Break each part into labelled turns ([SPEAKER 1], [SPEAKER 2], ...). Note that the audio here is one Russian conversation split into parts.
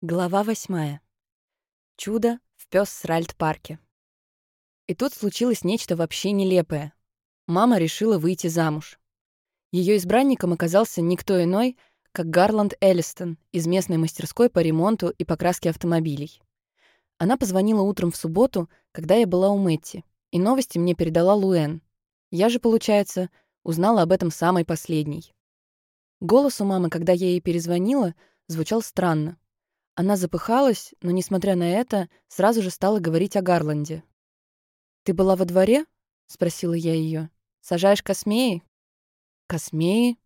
[SPEAKER 1] Глава восьмая. Чудо в Пёс-Сральд-парке. И тут случилось нечто вообще нелепое. Мама решила выйти замуж. Ее избранником оказался никто иной, как Гарланд Эллистон из местной мастерской по ремонту и покраске автомобилей. Она позвонила утром в субботу, когда я была у Мэтти, и новости мне передала Луэн. Я же, получается, узнала об этом самой последней. Голос у мамы, когда я ей перезвонила, звучал странно. Она запыхалась, но, несмотря на это, сразу же стала говорить о Гарланде. «Ты была во дворе?» — спросила я ее. «Сажаешь космеи?» «Космеи?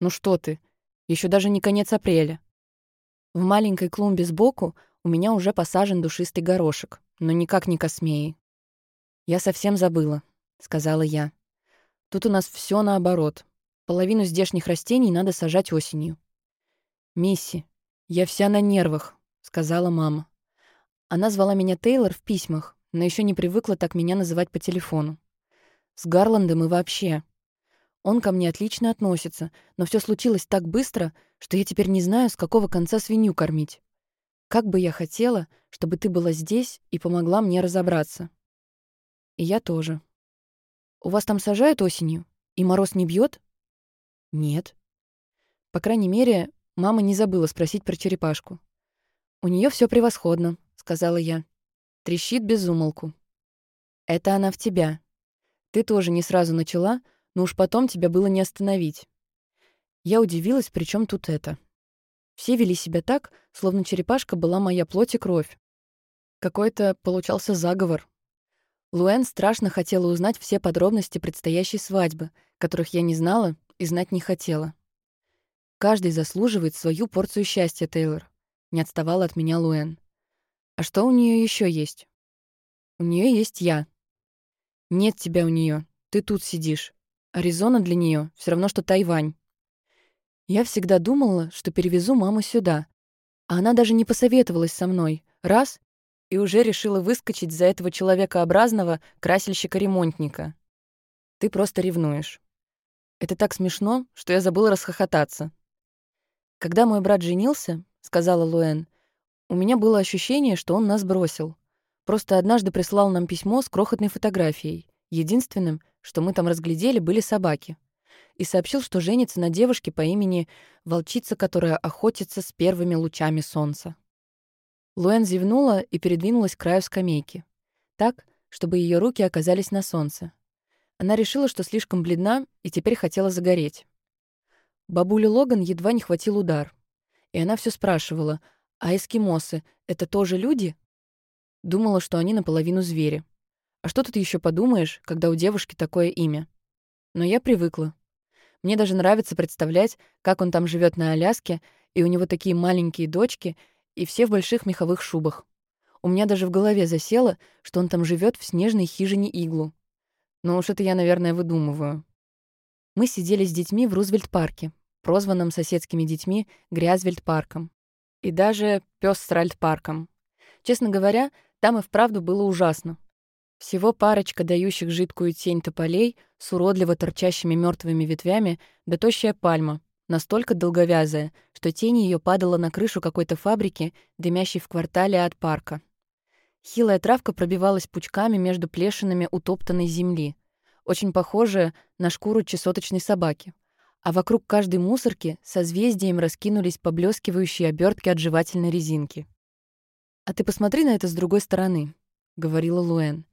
[SPEAKER 1] Ну что ты, еще даже не конец апреля». В маленькой клумбе сбоку у меня уже посажен душистый горошек, но никак не космеи. «Я совсем забыла», — сказала я. «Тут у нас все наоборот. Половину здешних растений надо сажать осенью». «Мисси, «Я вся на нервах», — сказала мама. Она звала меня Тейлор в письмах, но еще не привыкла так меня называть по телефону. С Гарландом и вообще. Он ко мне отлично относится, но все случилось так быстро, что я теперь не знаю, с какого конца свинью кормить. Как бы я хотела, чтобы ты была здесь и помогла мне разобраться. И я тоже. У вас там сажают осенью? И мороз не бьет? Нет. По крайней мере, Мама не забыла спросить про черепашку. «У нее все превосходно», — сказала я. Трещит без умолку. «Это она в тебя. Ты тоже не сразу начала, но уж потом тебя было не остановить». Я удивилась, при чем тут это. Все вели себя так, словно черепашка была моя плоть и кровь. Какой-то получался заговор. Луэн страшно хотела узнать все подробности предстоящей свадьбы, которых я не знала и знать не хотела. Каждый заслуживает свою порцию счастья, Тейлор. Не отставала от меня Луэн. А что у нее еще есть? У нее есть я. Нет тебя у нее. Ты тут сидишь. Аризона для нее все равно, что Тайвань. Я всегда думала, что перевезу маму сюда. А она даже не посоветовалась со мной. Раз — и уже решила выскочить за этого человекообразного красильщика-ремонтника. Ты просто ревнуешь. Это так смешно, что я забыла расхохотаться. «Когда мой брат женился, — сказала Луэн, — у меня было ощущение, что он нас бросил. Просто однажды прислал нам письмо с крохотной фотографией. Единственным, что мы там разглядели, были собаки. И сообщил, что женится на девушке по имени Волчица, которая охотится с первыми лучами солнца. Луэн зевнула и передвинулась к краю скамейки. Так, чтобы ее руки оказались на солнце. Она решила, что слишком бледна и теперь хотела загореть. Бабулю Логан едва не хватил удар. И она все спрашивала, а эскимосы — это тоже люди? Думала, что они наполовину звери. А что тут еще подумаешь, когда у девушки такое имя? Но я привыкла. Мне даже нравится представлять, как он там живет на Аляске, и у него такие маленькие дочки, и все в больших меховых шубах. У меня даже в голове засело, что он там живет в снежной хижине иглу. Но уж это я, наверное, выдумываю. Мы сидели с детьми в Рузвельт-парке, прозванном соседскими детьми Грязвельд-парком. И даже Пёссральд-парком. Честно говоря, там и вправду было ужасно. Всего парочка дающих жидкую тень тополей с уродливо торчащими мертвыми ветвями, да тощая пальма, настолько долговязая, что тень ее падала на крышу какой-то фабрики, дымящей в квартале от парка. Хилая травка пробивалась пучками между плешинами утоптанной земли, очень похожая на шкуру чесоточной собаки — а вокруг каждой мусорки созвездием раскинулись поблескивающие обертки от жевательной резинки. «А ты посмотри на это с другой стороны», — говорила Луэн.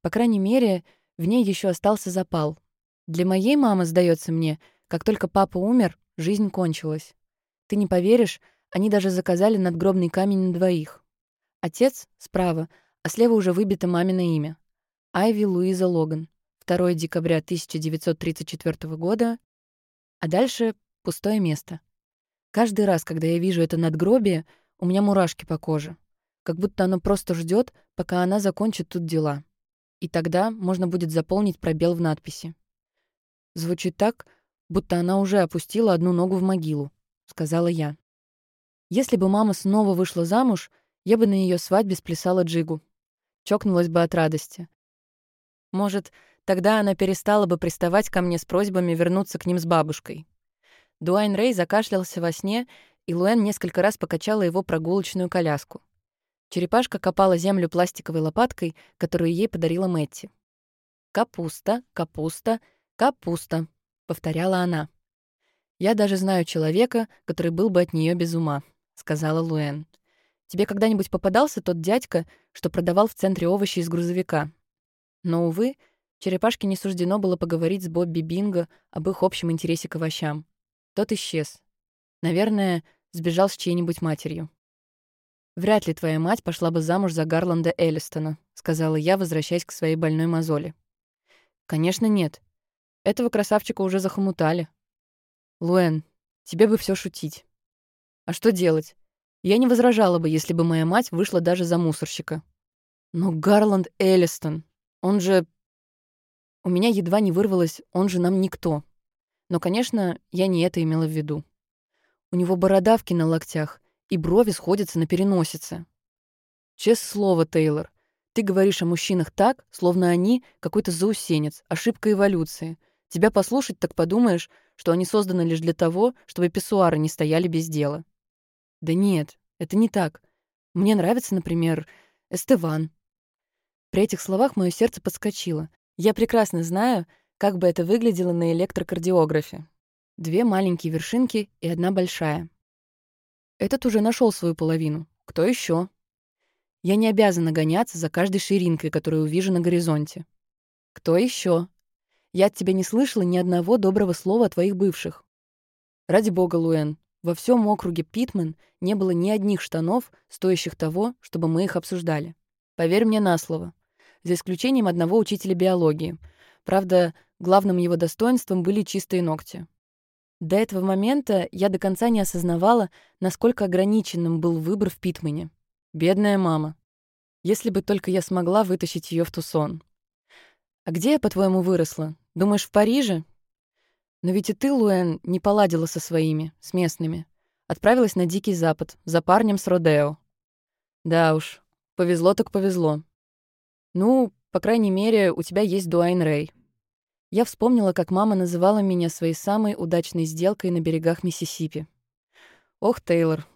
[SPEAKER 1] «По крайней мере, в ней еще остался запал. Для моей мамы, сдается мне, как только папа умер, жизнь кончилась. Ты не поверишь, они даже заказали надгробный камень на двоих. Отец — справа, а слева уже выбито мамино имя. Айви Луиза Логан. 2 декабря 1934 года, а дальше пустое место. Каждый раз, когда я вижу это надгробие, у меня мурашки по коже. Как будто оно просто ждет, пока она закончит тут дела. И тогда можно будет заполнить пробел в надписи. Звучит так, будто она уже опустила одну ногу в могилу, сказала я. Если бы мама снова вышла замуж, я бы на ее свадьбе сплясала джигу. Чокнулась бы от радости. Может, Тогда она перестала бы приставать ко мне с просьбами вернуться к ним с бабушкой. Дуайн Рэй закашлялся во сне и Луэн несколько раз покачала его прогулочную коляску. Черепашка копала землю пластиковой лопаткой, которую ей подарила Мэтти. «Капуста, капуста, капуста», — повторяла она. «Я даже знаю человека, который был бы от нее без ума», — сказала Луэн. «Тебе когда-нибудь попадался тот дядька, что продавал в центре овощи из грузовика?» Но, увы, черепашке не суждено было поговорить с Бобби Бинго об их общем интересе к овощам. Тот исчез. Наверное, сбежал с чьей-нибудь матерью. «Вряд ли твоя мать пошла бы замуж за Гарланда Эллистона», — сказала я, возвращаясь к своей больной мозоли. «Конечно, нет. Этого красавчика уже захомутали. Луэн, тебе бы все шутить. А что делать? Я не возражала бы, если бы моя мать вышла даже за мусорщика. Но Гарланд Эллистон, он же... У меня едва не вырвалось «он же нам никто». Но, конечно, я не это имела в виду. У него бородавки на локтях, и брови сходятся на переносице. Честное слово, Тейлор, ты говоришь о мужчинах так, словно они какой-то заусенец, ошибка эволюции. Тебя послушать, так подумаешь, что они созданы лишь для того, чтобы писсуары не стояли без дела. Да нет, это не так. Мне нравится, например, Эстеван. При этих словах мое сердце подскочило. Я прекрасно знаю, как бы это выглядело на электрокардиографе. Две маленькие вершинки и одна большая. Этот уже нашел свою половину. Кто еще? Я не обязана гоняться за каждой ширинкой, которую увижу на горизонте. Кто еще? Я от тебя не слышала ни одного доброго слова о твоих бывших. Ради бога, Луэн, во всем округе Питман не было ни одних штанов, стоящих того, чтобы мы их обсуждали. Поверь мне на слово. За исключением одного учителя биологии. Правда, главным его достоинством были чистые ногти. До этого момента я до конца не осознавала, насколько ограниченным был выбор в Питмане. Бедная мама. Если бы только я смогла вытащить ее в Тусон. А где я, по-твоему, выросла? Думаешь, в Париже? Но ведь и ты, Луэн, не поладила со своими, с местными. Отправилась на Дикий Запад, за парнем с Родео. Да уж, повезло так повезло. Ну, по крайней мере, у тебя есть Дуайн Рэй. Я вспомнила, как мама называла меня своей самой удачной сделкой на берегах Миссисипи. Ох, Тейлор.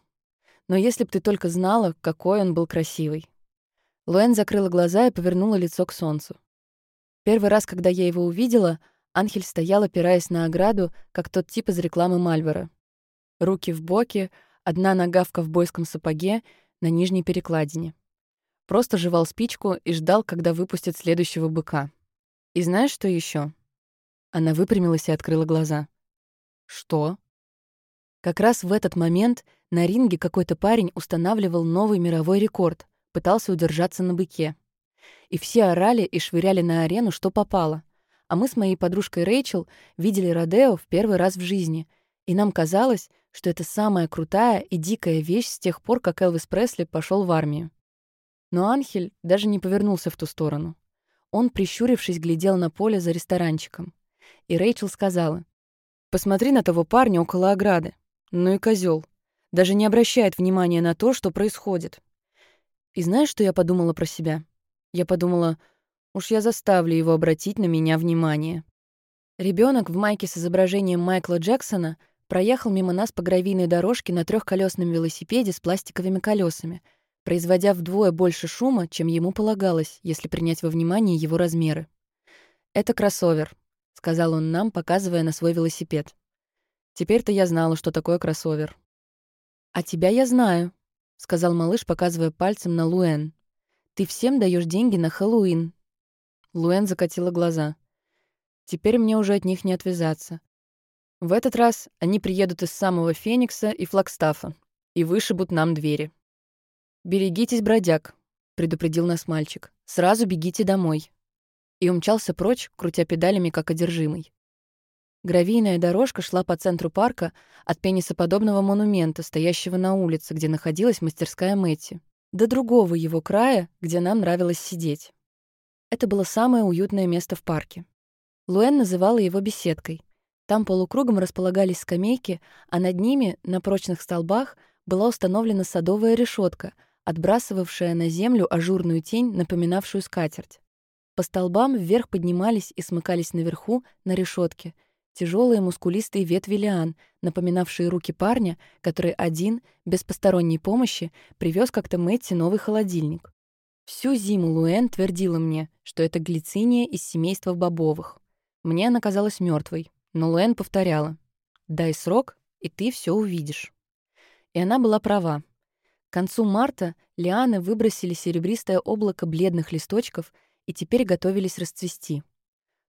[SPEAKER 1] Но если б ты только знала, какой он был красивый. Луэн закрыла глаза и повернула лицо к солнцу. Первый раз, когда я его увидела, Анхель стоял, опираясь на ограду, как тот тип из рекламы Мальвара. Руки в боки, одна нога в ковбойском сапоге на нижней перекладине. Просто жевал спичку и ждал, когда выпустят следующего быка. И знаешь, что еще? Она выпрямилась и открыла глаза. «Что?» Как раз в этот момент на ринге какой-то парень устанавливал новый мировой рекорд, пытался удержаться на быке. И все орали и швыряли на арену, что попало. А мы с моей подружкой Рэйчел видели Родео в первый раз в жизни, и нам казалось, что это самая крутая и дикая вещь с тех пор, как Элвис Пресли пошел в армию. Но Анхель даже не повернулся в ту сторону. Он, прищурившись, глядел на поле за ресторанчиком и Рэйчел сказала, «Посмотри на того парня около ограды. Ну и козел. Даже не обращает внимания на то, что происходит». И знаешь, что я подумала про себя? Я подумала, уж я заставлю его обратить на меня внимание. Ребенок в майке с изображением Майкла Джексона проехал мимо нас по гравийной дорожке на трехколесном велосипеде с пластиковыми колесами, производя вдвое больше шума, чем ему полагалось, если принять во внимание его размеры. Это кроссовер, — сказал он нам, показывая на свой велосипед. Теперь-то я знала, что такое кроссовер. «А тебя я знаю», — сказал малыш, показывая пальцем на Луэн. «Ты всем даешь деньги на Хэллоуин». Луэн закатила глаза. «Теперь мне уже от них не отвязаться. В этот раз они приедут из самого Феникса и Флагстафа и вышибут нам двери». «Берегитесь, бродяг», — предупредил нас мальчик. «Сразу бегите домой» и умчался прочь, крутя педалями, как одержимый. Гравийная дорожка шла по центру парка от пенисоподобного монумента, стоящего на улице, где находилась мастерская Мэтти, до другого его края, где нам нравилось сидеть. Это было самое уютное место в парке. Луэн называла его беседкой. Там полукругом располагались скамейки, а над ними, на прочных столбах, была установлена садовая решетка, отбрасывавшая на землю ажурную тень, напоминавшую скатерть. По столбам вверх поднимались и смыкались наверху, на решетке, тяжелые мускулистые ветви лиан, напоминавшие руки парня, который один, без посторонней помощи, привез как-то Мэтти новый холодильник. Всю зиму Луэн твердила мне, что это глициния из семейства бобовых. Мне она казалась мертвой, но Луэн повторяла «Дай срок, и ты все увидишь». И она была права. К концу марта лианы выбросили серебристое облако бледных листочков и теперь готовились расцвести.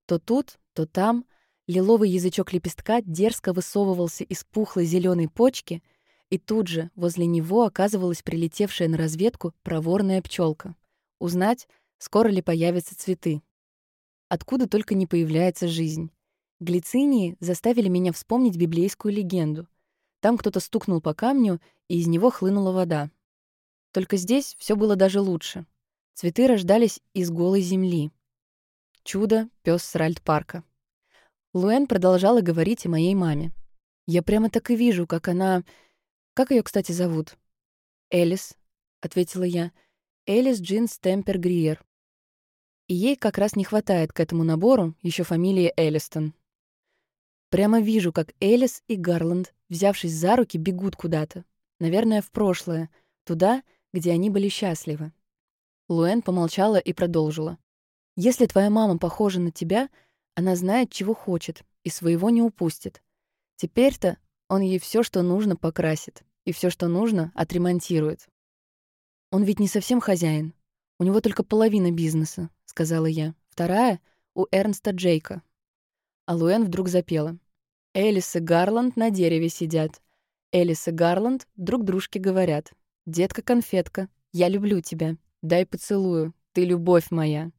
[SPEAKER 1] То тут, то там лиловый язычок лепестка дерзко высовывался из пухлой зеленой почки, и тут же возле него оказывалась прилетевшая на разведку проворная пчелка узнать, скоро ли появятся цветы. Откуда только не появляется жизнь. Глицинии заставили меня вспомнить библейскую легенду. Там кто-то стукнул по камню, и из него хлынула вода. Только здесь все было даже лучше. Цветы рождались из голой земли. Чудо пес Сральд парка. Луэн продолжала говорить о моей маме. Я прямо так и вижу, как она... Как ее, кстати, зовут? «Элис», — ответила я, — Элис Джин Стемпер Гриер. И ей как раз не хватает к этому набору еще фамилии Элистон. Прямо вижу, как Элис и Гарланд, взявшись за руки, бегут куда-то. Наверное, в прошлое, туда, где они были счастливы. Луэн помолчала и продолжила. «Если твоя мама похожа на тебя, она знает, чего хочет, и своего не упустит. Теперь-то он ей все, что нужно, покрасит, и все, что нужно, отремонтирует. «Он ведь не совсем хозяин. У него только половина бизнеса», — сказала я. «Вторая — у Эрнста Джейка». А Луэн вдруг запела. «Элис и Гарланд на дереве сидят. Элис и Гарланд друг дружке говорят. Детка-конфетка, я люблю тебя. Дай поцелую, ты любовь моя».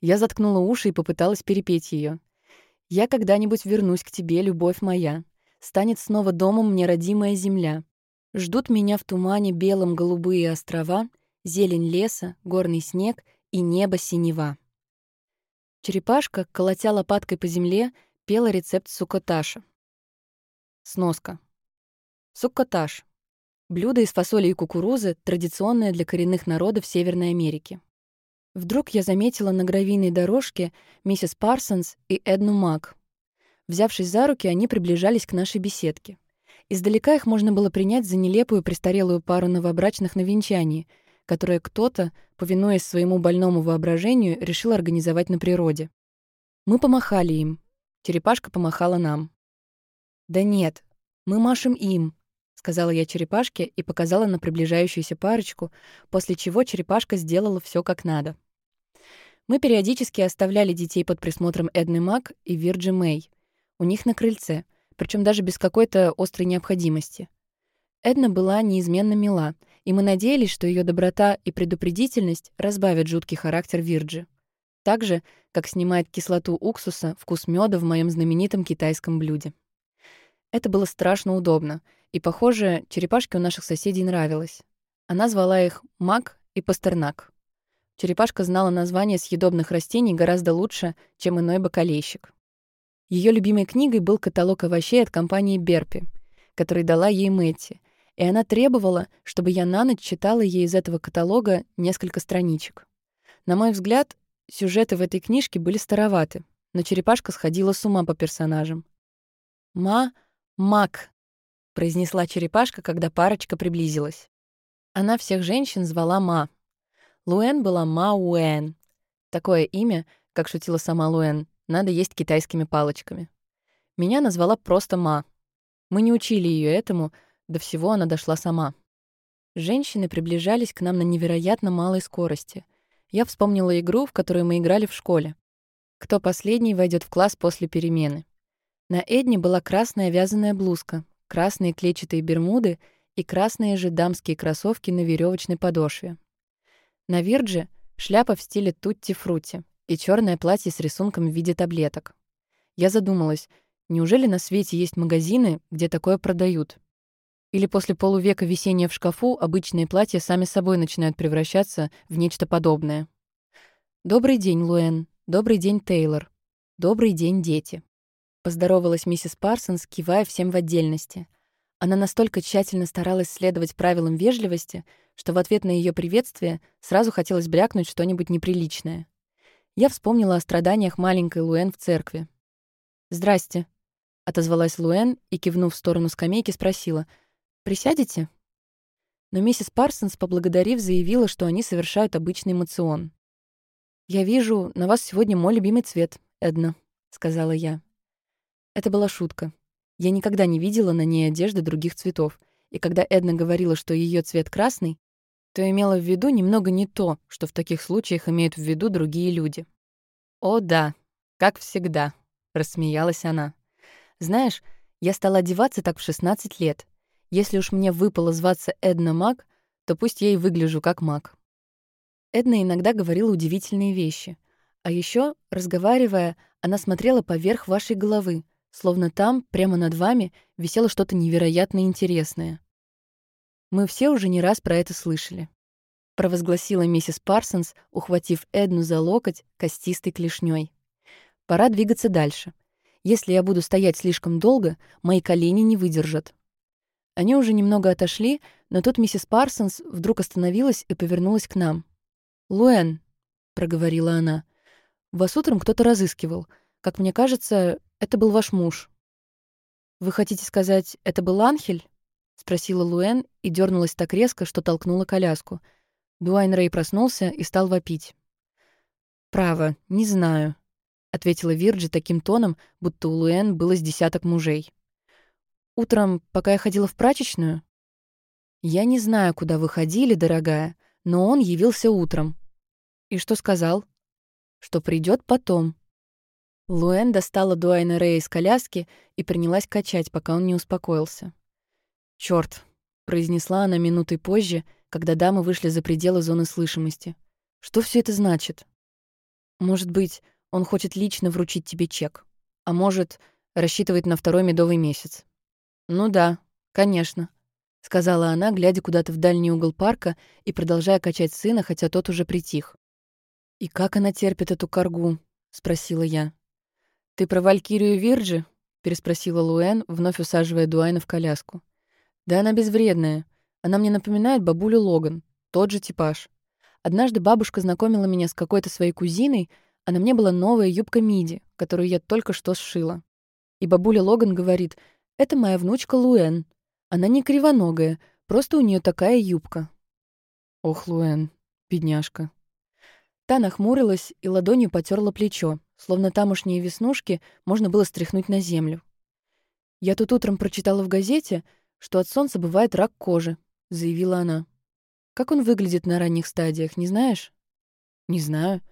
[SPEAKER 1] Я заткнула уши и попыталась перепеть ее. «Я когда-нибудь вернусь к тебе, любовь моя. Станет снова домом мне родимая земля. Ждут меня в тумане белом голубые острова, зелень леса, горный снег и небо синева. Черепашка, колотя лопаткой по земле, пела рецепт сукоташа. Сноска. Суккоташ. Блюдо из фасоли и кукурузы, традиционное для коренных народов Северной Америки. Вдруг я заметила на гравийной дорожке миссис Парсонс и Эдну Мак. Взявшись за руки, они приближались к нашей беседке. Издалека их можно было принять за нелепую престарелую пару новобрачных на венчании, которое кто-то, повинуясь своему больному воображению, решил организовать на природе. Мы помахали им. Черепашка помахала нам. «Да нет, мы машем им», — сказала я черепашке и показала на приближающуюся парочку, после чего черепашка сделала все как надо. Мы периодически оставляли детей под присмотром Эдны Мак и Вирджи Мэй. У них на крыльце — причем даже без какой-то острой необходимости. Эдна была неизменно мила, и мы надеялись, что ее доброта и предупредительность разбавят жуткий характер Вирджи. Так же, как снимает кислоту уксуса вкус меда в моем знаменитом китайском блюде. Это было страшно удобно, и, похоже, черепашке у наших соседей нравилось. Она звала их Мак и Пастернак. Черепашка знала названия съедобных растений гораздо лучше, чем иной бакалейщик. Ее любимой книгой был каталог овощей от компании Берпи, который дала ей Мэтти, и она требовала, чтобы я на ночь читала ей из этого каталога несколько страничек. На мой взгляд, сюжеты в этой книжке были староваты, но черепашка сходила с ума по персонажам. «Ма, Мак», — произнесла черепашка, когда парочка приблизилась. Она всех женщин звала Ма. Луэн была Ма Уэн. Такое имя, как шутила сама Луэн, надо есть китайскими палочками. Меня назвала просто Ма. Мы не учили ее этому, до всего она дошла сама. Женщины приближались к нам на невероятно малой скорости. Я вспомнила игру, в которую мы играли в школе. Кто последний войдет в класс после перемены. На Эдне была красная вязаная блузка, красные клетчатые бермуды и красные же дамские кроссовки на веревочной подошве. На Вирдже — шляпа в стиле тутти-фрути и черное платье с рисунком в виде таблеток. Я задумалась, неужели на свете есть магазины, где такое продают? Или после полувека висения в шкафу обычные платья сами собой начинают превращаться в нечто подобное? «Добрый день, Луэн. Добрый день, Тейлор. Добрый день, дети». Поздоровалась миссис Парсонс, кивая всем в отдельности. Она настолько тщательно старалась следовать правилам вежливости, что в ответ на ее приветствие сразу хотелось брякнуть что-нибудь неприличное. Я вспомнила о страданиях маленькой Луэн в церкви. «Здрасте», отозвалась Луэн и, кивнув в сторону скамейки, спросила. «Присядете?» Но миссис Парсонс, поблагодарив, заявила, что они совершают обычный эмоцион. «Я вижу, на вас сегодня мой любимый цвет, Эдна», — сказала я. Это была шутка. Я никогда не видела на ней одежды других цветов, и когда Эдна говорила, что ее цвет красный, то имела в виду немного не то, что в таких случаях имеют в виду другие люди. «О, да, как всегда», — рассмеялась она. «Знаешь, я стала одеваться так в 16 лет. Если уж мне выпало зваться Эдна Мак, то пусть я и выгляжу как маг». Эдна иногда говорила удивительные вещи. А еще, разговаривая, она смотрела поверх вашей головы, словно там, прямо над вами, висело что-то невероятно интересное. Мы все уже не раз про это слышали. Провозгласила миссис Парсонс, ухватив Эдну за локоть костистой клешней. Пора двигаться дальше. Если я буду стоять слишком долго, мои колени не выдержат. Они уже немного отошли, но тут миссис Парсонс вдруг остановилась и повернулась к нам. «Луэн», — проговорила она, — «вас утром кто-то разыскивал. Как мне кажется, это был ваш муж». «Вы хотите сказать, это был Анхель?» — спросила Луэн и дернулась так резко, что толкнула коляску. Дуайн Рэй проснулся и стал вопить. «Право, не знаю», — ответила Вирджи таким тоном, будто у Луэн было с десяток мужей. «Утром, пока я ходила в прачечную?» «Я не знаю, куда вы ходили, дорогая, но он явился утром». «И что сказал?» «Что придет потом». Луэн достала Дуайна Рэя из коляски и принялась качать, пока он не успокоился. «Чёрт», — произнесла она минутой позже, когда дамы вышли за пределы зоны слышимости. «Что все это значит?» «Может быть, он хочет лично вручить тебе чек. А может, рассчитывает на второй медовый месяц». «Ну да, конечно», — сказала она, глядя куда-то в дальний угол парка и продолжая качать сына, хотя тот уже притих. «И как она терпит эту коргу?» — спросила я. «Ты про Валькирию Вирджи?» — переспросила Луэн, вновь усаживая Дуайна в коляску. «Да она безвредная. Она мне напоминает бабулю Логан. Тот же типаж. Однажды бабушка знакомила меня с какой-то своей кузиной, а на мне была новая юбка миди, которую я только что сшила. И бабуля Логан говорит, «Это моя внучка Луэн. Она не кривоногая, просто у нее такая юбка». Ох, Луэн, бедняжка. Та нахмурилась и ладонью потерла плечо, словно тамошние веснушки можно было стряхнуть на землю. «Я тут утром прочитала в газете, что от солнца бывает рак кожи», — заявила она. «Как он выглядит на ранних стадиях, не знаешь?» «Не знаю.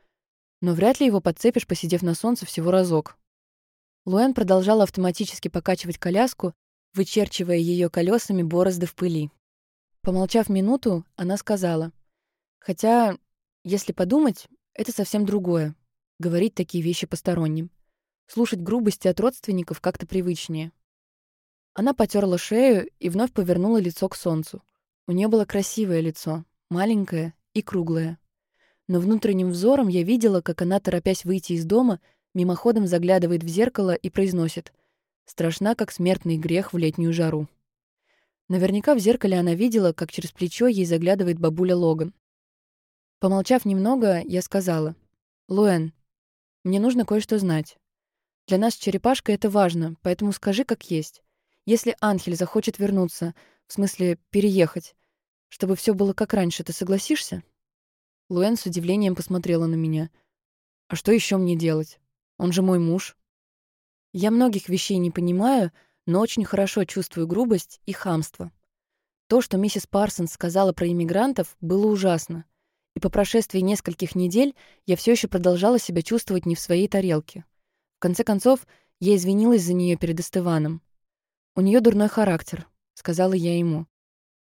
[SPEAKER 1] Но вряд ли его подцепишь, посидев на солнце всего разок». Луэн продолжала автоматически покачивать коляску, вычерчивая ее колесами борозды в пыли. Помолчав минуту, она сказала, «Хотя если подумать, это совсем другое. Говорить такие вещи посторонним. Слушать грубости от родственников как-то привычнее. Она потерла шею и вновь повернула лицо к солнцу. У нее было красивое лицо, маленькое и круглое. Но внутренним взором я видела, как она, торопясь выйти из дома, мимоходом заглядывает в зеркало и произносит «Страшна, как смертный грех в летнюю жару». Наверняка в зеркале она видела, как через плечо ей заглядывает бабуля Логан. Помолчав немного, я сказала. «Луэн, мне нужно кое-что знать. Для нас с черепашкой это важно, поэтому скажи как есть. Если Анхель захочет вернуться, в смысле переехать, чтобы все было как раньше, ты согласишься?» Луэн с удивлением посмотрела на меня. «А что еще мне делать? Он же мой муж». Я многих вещей не понимаю, но очень хорошо чувствую грубость и хамство. То, что миссис Парсонс сказала про иммигрантов, было ужасно — и по прошествии нескольких недель я все еще продолжала себя чувствовать не в своей тарелке. В конце концов, я извинилась за нее перед Эстываном. «У нее дурной характер», — сказала я ему.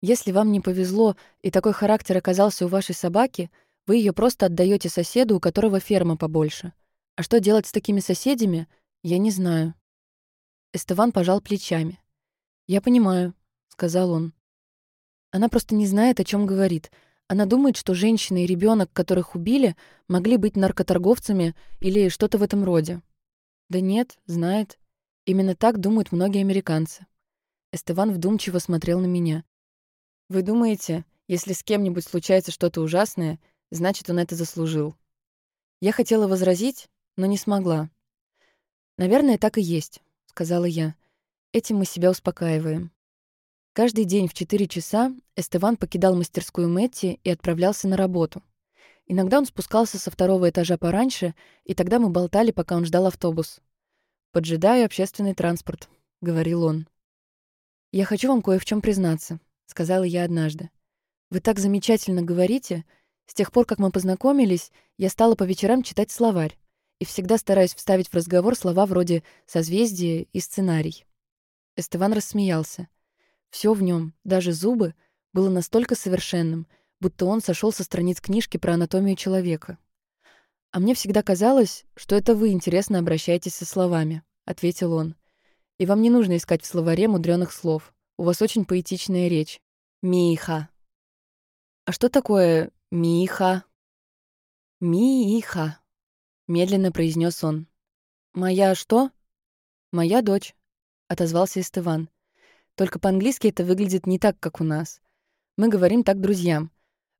[SPEAKER 1] «Если вам не повезло, и такой характер оказался у вашей собаки, вы ее просто отдаете соседу, у которого ферма побольше. А что делать с такими соседями, я не знаю». Эстыван пожал плечами. «Я понимаю», — сказал он. «Она просто не знает, о чем говорит», — она думает, что женщина и ребенок, которых убили, могли быть наркоторговцами или что-то в этом роде. Да нет, знает. Именно так думают многие американцы. Эстеван вдумчиво смотрел на меня. Вы думаете, если с кем-нибудь случается что-то ужасное, значит, он это заслужил? Я хотела возразить, но не смогла. Наверное, так и есть, сказала я. «Этим мы себя успокаиваем». Каждый день в 4 часа Эстеван покидал мастерскую Мэтти и отправлялся на работу. Иногда он спускался со второго этажа пораньше, и тогда мы болтали, пока он ждал автобус. «Поджидаю общественный транспорт», — говорил он. «Я хочу вам кое в чем признаться», — сказала я однажды. «Вы так замечательно говорите. С тех пор, как мы познакомились, я стала по вечерам читать словарь и всегда стараюсь вставить в разговор слова вроде «созвездие» и «сценарий». Эстеван рассмеялся. Все в нем, даже зубы, было настолько совершенным, будто он сошел со страниц книжки про анатомию человека. «А мне всегда казалось, что это вы интересно обращаетесь со словами», — ответил он. «И вам не нужно искать в словаре мудреных слов. У вас очень поэтичная речь. Миха». «А что такое Миха?» «Миха», медленно произнес он. «Моя что?» «Моя дочь», — отозвался Истыван. «Только по-английски это выглядит не так, как у нас. Мы говорим так друзьям.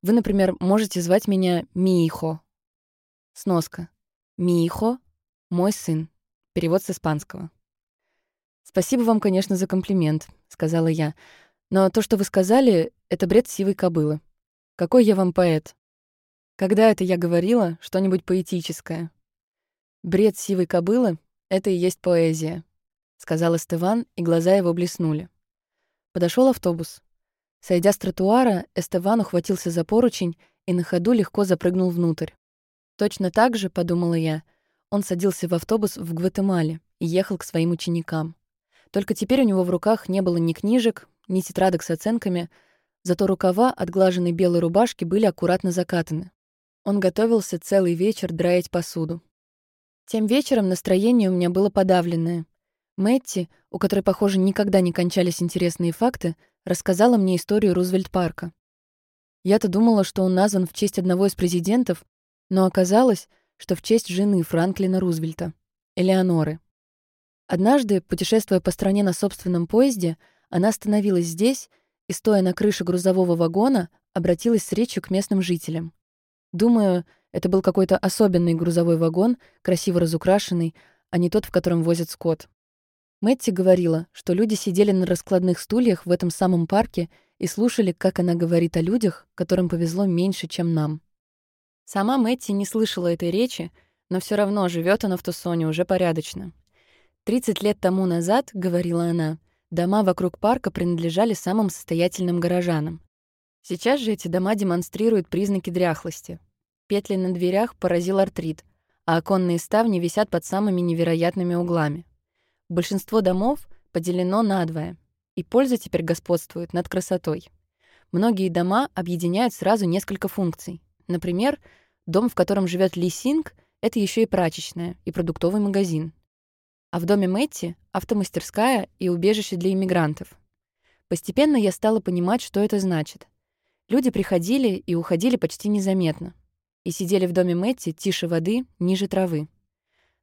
[SPEAKER 1] Вы, например, можете звать меня Миихо». Сноска. Миихо — мой сын. Перевод с испанского. «Спасибо вам, конечно, за комплимент», — сказала я. «Но то, что вы сказали, — это бред сивой кобылы. Какой я вам поэт? Когда это я говорила что-нибудь поэтическое?» «Бред сивой кобылы — это и есть поэзия», — сказал Эстеван, и глаза его блеснули. Подошел автобус. Сойдя с тротуара, Эстеван ухватился за поручень и на ходу легко запрыгнул внутрь. Точно так же, подумала я, он садился в автобус в Гватемале и ехал к своим ученикам. Только теперь у него в руках не было ни книжек, ни тетрадок с оценками, зато рукава отглаженной белой рубашки были аккуратно закатаны. Он готовился целый вечер драить посуду. Тем вечером настроение у меня было подавленное. Мэтти, у которой, похоже, никогда не кончались интересные факты, рассказала мне историю Рузвельт-парка. Я-то думала, что он назван в честь одного из президентов, но оказалось, что в честь жены Франклина Рузвельта, Элеоноры. Однажды, путешествуя по стране на собственном поезде, она остановилась здесь и, стоя на крыше грузового вагона, обратилась с речью к местным жителям. Думаю, это был какой-то особенный грузовой вагон, красиво разукрашенный, а не тот, в котором возят скот. Мэтти говорила, что люди сидели на раскладных стульях в этом самом парке и слушали, как она говорит о людях, которым повезло меньше, чем нам. Сама Мэтти не слышала этой речи, но все равно живет она в Тусоне уже порядочно. «Тридцать лет тому назад, — говорила она, — дома вокруг парка принадлежали самым состоятельным горожанам. Сейчас же эти дома демонстрируют признаки дряхлости. Петли на дверях поразил артрит, а оконные ставни висят под самыми невероятными углами. Большинство домов поделено надвое, и польза теперь господствует над красотой. Многие дома объединяют сразу несколько функций. Например, дом, в котором живет Ли Синг, это еще и прачечная, и продуктовый магазин. А в доме Мэтти — автомастерская и убежище для иммигрантов. Постепенно я стала понимать, что это значит. Люди приходили и уходили почти незаметно и сидели в доме Мэтти тише воды, ниже травы.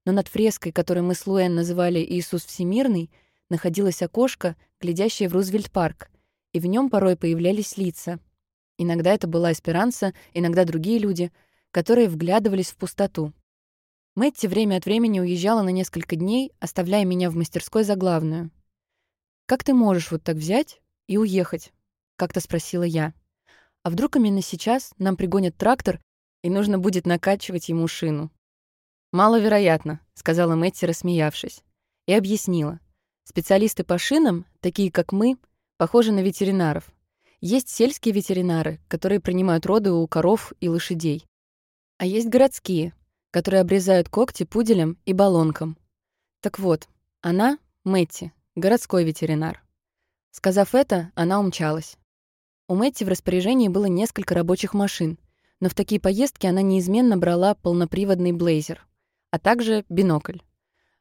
[SPEAKER 1] Но над фреской, которую мы с Луэн называли «Иисус Всемирный», находилось окошко, глядящее в Рузвельт-парк, и в нем порой появлялись лица. Иногда это была Эсперанса, иногда другие люди, которые вглядывались в пустоту. Мэтти время от времени уезжала на несколько дней, оставляя меня в мастерской за главную. «Как ты можешь вот так взять и уехать?» — как-то спросила я. «А вдруг именно сейчас нам пригонят трактор и нужно будет накачивать ему шину. «Маловероятно», — сказала Мэтти, рассмеявшись, и объяснила. «Специалисты по шинам, такие как мы, похожи на ветеринаров. Есть сельские ветеринары, которые принимают роды у коров и лошадей. А есть городские, которые обрезают когти пуделям и баллонкам. Так вот, она, Мэтти, городской ветеринар. Сказав это, она умчалась. У Мэтти в распоряжении было несколько рабочих машин, но в такие поездки она неизменно брала полноприводный блейзер, а также бинокль.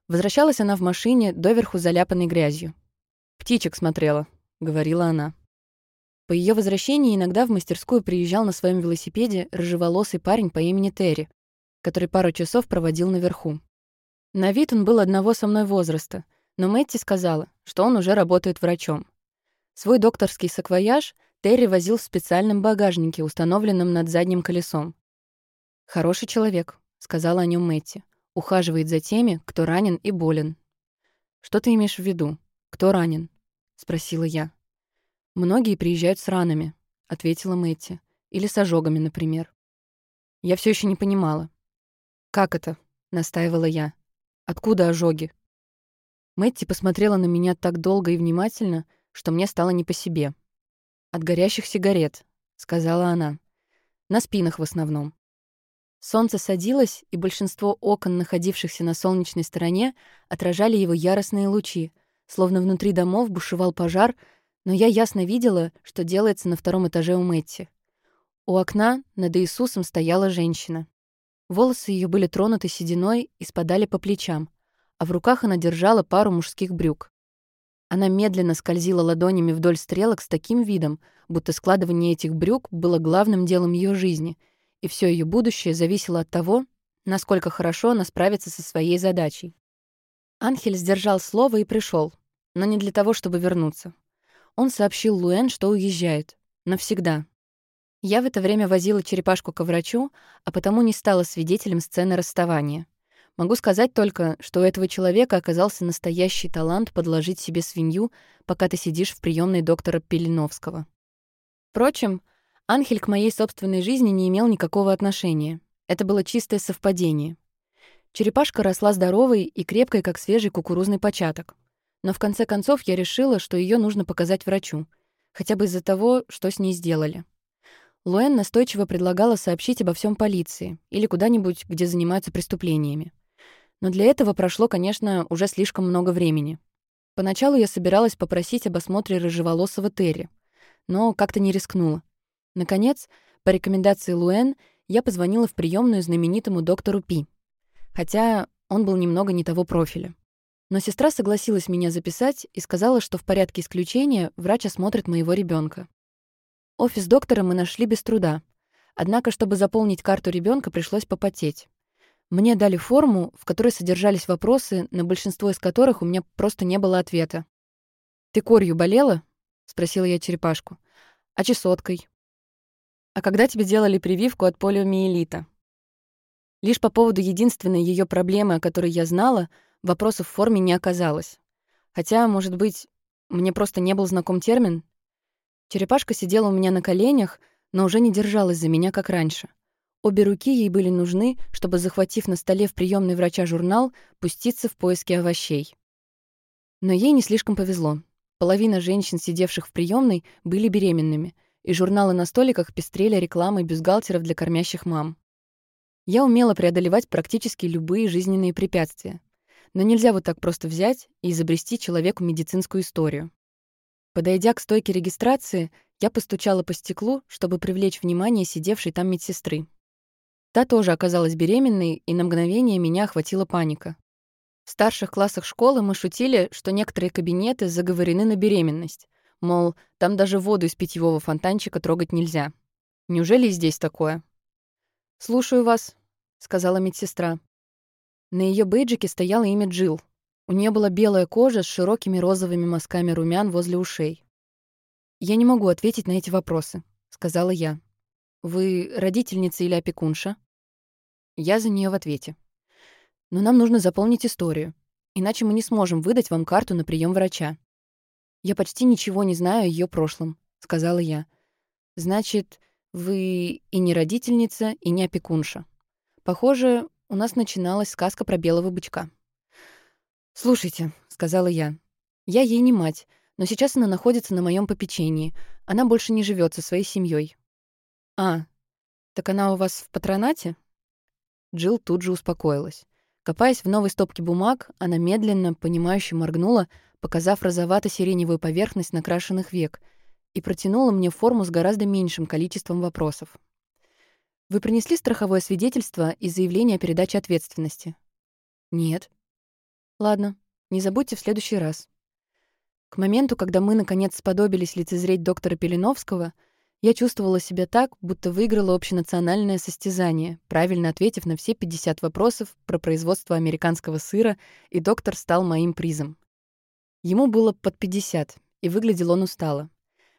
[SPEAKER 1] Возвращалась она в машине, доверху заляпанной грязью. «Птичек смотрела», — говорила она. По ее возвращении иногда в мастерскую приезжал на своем велосипеде рыжеволосый парень по имени Терри, который пару часов проводил наверху. На вид он был одного со мной возраста, но Мэтти сказала, что он уже работает врачом. Свой докторский саквояж Терри возил в специальном багажнике, установленном над задним колесом. «Хороший человек», — сказала о нем Мэтти. «Ухаживает за теми, кто ранен и болен». «Что ты имеешь в виду? Кто ранен?» — спросила я. «Многие приезжают с ранами», — ответила Мэтти. «Или с ожогами, например». Я все еще не понимала. «Как это?» — настаивала я. «Откуда ожоги?» Мэтти посмотрела на меня так долго и внимательно, что мне стало не по себе. «От горящих сигарет», — сказала она. «На спинах в основном». Солнце садилось, и большинство окон, находившихся на солнечной стороне, отражали его яростные лучи, словно внутри домов бушевал пожар, но я ясно видела, что делается на втором этаже у Мэтти. У окна над Иисусом стояла женщина. Волосы ее были тронуты сединой и спадали по плечам, а в руках она держала пару мужских брюк. Она медленно скользила ладонями вдоль стрелок с таким видом, будто складывание этих брюк было главным делом ее жизни — и все ее будущее зависело от того, насколько хорошо она справится со своей задачей. Анхель сдержал слово и пришел, но не для того, чтобы вернуться. Он сообщил Луэн, что уезжает. Навсегда. Я в это время возила черепашку к врачу, а потому не стала свидетелем сцены расставания. Могу сказать только, что у этого человека оказался настоящий талант подложить себе свинью, пока ты сидишь в приемной доктора Пеленовского. Впрочем, Анхель к моей собственной жизни не имел никакого отношения. Это было чистое совпадение. Черепашка росла здоровой и крепкой, как свежий кукурузный початок. Но в конце концов я решила, что ее нужно показать врачу. Хотя бы из-за того, что с ней сделали. Луэн настойчиво предлагала сообщить обо всем полиции или куда-нибудь, где занимаются преступлениями. Но для этого прошло, конечно, уже слишком много времени. Поначалу я собиралась попросить об осмотре рыжеволосого Терри, но как-то не рискнула. Наконец, по рекомендации Луэн, я позвонила в приемную знаменитому доктору Пи. Хотя он был немного не того профиля. Но сестра согласилась меня записать и сказала, что в порядке исключения врач осмотрит моего ребенка. Офис доктора мы нашли без труда. Однако, чтобы заполнить карту ребенка, пришлось попотеть. Мне дали форму, в которой содержались вопросы, на большинство из которых у меня просто не было ответа. «Ты корью болела?» — спросила я черепашку. «А чесоткой?» А когда тебе делали прививку от полиомиелита? Лишь по поводу единственной ее проблемы, о которой я знала, вопросов в форме не оказалось. Хотя, может быть, мне просто не был знаком термин. Черепашка сидела у меня на коленях, но уже не держалась за меня, как раньше. Обе руки ей были нужны, чтобы, захватив на столе в приемной врача журнал, пуститься в поиски овощей. Но ей не слишком повезло. Половина женщин, сидевших в приемной, были беременными — и журналы на столиках пестрели рекламой бюстгальтеров для кормящих мам. Я умела преодолевать практически любые жизненные препятствия. Но нельзя вот так просто взять и изобрести человеку медицинскую историю. Подойдя к стойке регистрации, я постучала по стеклу, чтобы привлечь внимание сидевшей там медсестры. Та тоже оказалась беременной, и на мгновение меня охватила паника. В старших классах школы мы шутили, что некоторые кабинеты заговорены на беременность, Мол, там даже воду из питьевого фонтанчика трогать нельзя. Неужели и здесь такое? «Слушаю вас», — сказала медсестра. На ее бейджике стояло имя Джил. У нее была белая кожа с широкими розовыми мазками румян возле ушей. «Я не могу ответить на эти вопросы», — сказала я. «Вы родительница или опекунша?» Я за нее в ответе. «Но нам нужно заполнить историю, иначе мы не сможем выдать вам карту на прием врача. «Я почти ничего не знаю о ее прошлом», — сказала я. «Значит, вы и не родительница, и не опекунша. Похоже, у нас начиналась сказка про белого бычка». «Слушайте», — сказала я, — «я ей не мать, но сейчас она находится на моем попечении. Она больше не живет со своей семьей. «А, так она у вас в патронате?» Джилл тут же успокоилась. Копаясь в новой стопке бумаг, она медленно, понимающе моргнула, показав розовато-сиреневую поверхность накрашенных век, и протянула мне форму с гораздо меньшим количеством вопросов. «Вы принесли страховое свидетельство и заявление о передаче ответственности?» «Нет». «Ладно, не забудьте в следующий раз». К моменту, когда мы, наконец, сподобились лицезреть доктора Пеленовского, я чувствовала себя так, будто выиграла общенациональное состязание, правильно ответив на все 50 вопросов про производство американского сыра, и доктор стал моим призом. Ему было под 50, и выглядел он устало.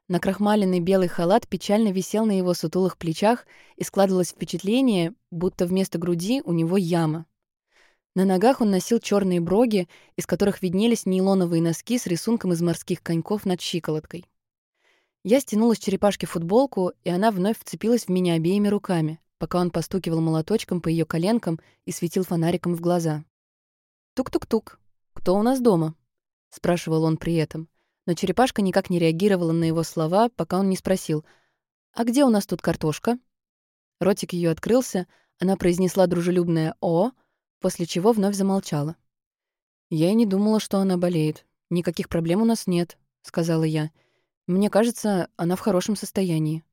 [SPEAKER 1] Накрахмаленный белый халат печально висел на его сутулых плечах, и складывалось впечатление, будто вместо груди у него яма. На ногах он носил черные броги, из которых виднелись нейлоновые носки с рисунком из морских коньков над щиколоткой. Я стянула с черепашки футболку, и она вновь вцепилась в меня обеими руками, пока он постукивал молоточком по ее коленкам и светил фонариком в глаза. «Тук-тук-тук. Кто у нас дома?» — спрашивал он при этом. Но черепашка никак не реагировала на его слова, пока он не спросил, «А где у нас тут картошка?» Ротик ее открылся, она произнесла дружелюбное «О», после чего вновь замолчала. «Я и не думала, что она болеет. Никаких проблем у нас нет», — сказала я. «Мне кажется, она в хорошем состоянии».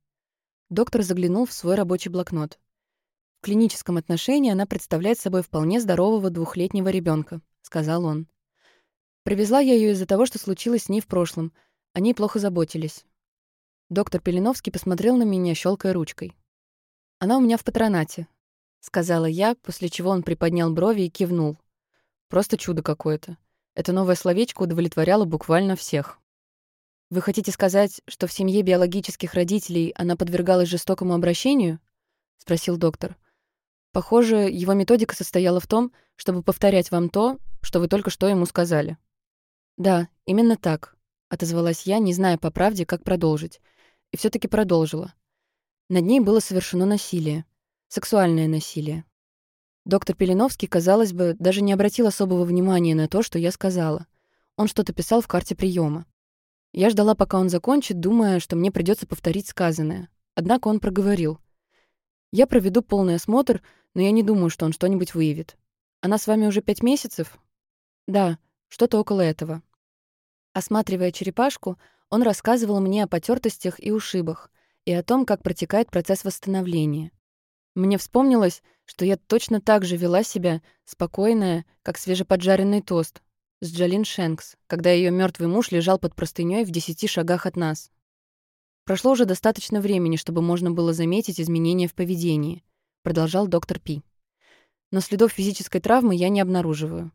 [SPEAKER 1] Доктор заглянул в свой рабочий блокнот. «В клиническом отношении она представляет собой вполне здорового двухлетнего ребенка, сказал он. «Привезла я ее из-за того, что случилось с ней в прошлом. Они плохо заботились». Доктор Пеленовский посмотрел на меня, щелкая ручкой. «Она у меня в патронате», — сказала я, после чего он приподнял брови и кивнул. «Просто чудо какое-то. Это новое словечко удовлетворяло буквально всех». «Вы хотите сказать, что в семье биологических родителей она подвергалась жестокому обращению?» — спросил доктор. «Похоже, его методика состояла в том, чтобы повторять вам то, что вы только что ему сказали». «Да, именно так», — отозвалась я, не зная по правде, как продолжить. И все таки продолжила. Над ней было совершено насилие. Сексуальное насилие. Доктор Пеленовский, казалось бы, даже не обратил особого внимания на то, что я сказала. Он что-то писал в карте приема. Я ждала, пока он закончит, думая, что мне придется повторить сказанное. Однако он проговорил. «Я проведу полный осмотр, но я не думаю, что он что-нибудь выявит. Она с вами уже пять месяцев?» «Да, что-то около этого». Осматривая черепашку, он рассказывал мне о потертостях и ушибах и о том, как протекает процесс восстановления. Мне вспомнилось, что я точно так же вела себя, спокойная, как свежеподжаренный тост, с Джалин Шенкс, когда ее мертвый муж лежал под простыней в десяти шагах от нас. Прошло уже достаточно времени, чтобы можно было заметить изменения в поведении, продолжал доктор Пи. Но следов физической травмы я не обнаруживаю.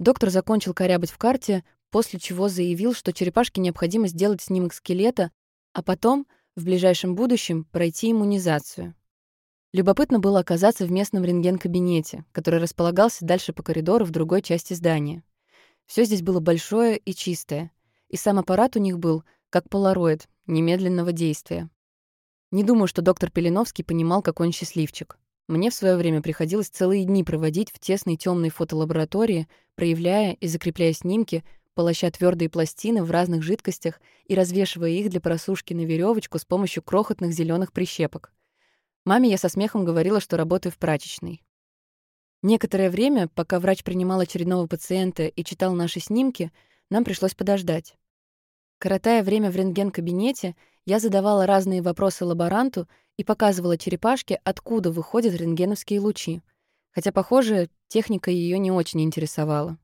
[SPEAKER 1] Доктор закончил корябать в карте, после чего заявил, что черепашке необходимо сделать снимок скелета, а потом, в ближайшем будущем, пройти иммунизацию. Любопытно было оказаться в местном рентген-кабинете, который располагался дальше по коридору в другой части здания. Все здесь было большое и чистое, и сам аппарат у них был как полароид, немедленного действия. Не думаю, что доктор Пеленовский понимал, какой он счастливчик. Мне в свое время приходилось целые дни проводить в тесной темной фотолаборатории, проявляя и закрепляя снимки, полоща твердые пластины в разных жидкостях и развешивая их для просушки на веревочку с помощью крохотных зеленых прищепок. Маме я со смехом говорила, что работаю в прачечной. Некоторое время, пока врач принимал очередного пациента и читал наши снимки, нам пришлось подождать. Коротая время в рентген-кабинете, я задавала разные вопросы лаборанту и показывала черепашке, откуда выходят рентгеновские лучи. Хотя, похоже, техника ее не очень интересовала.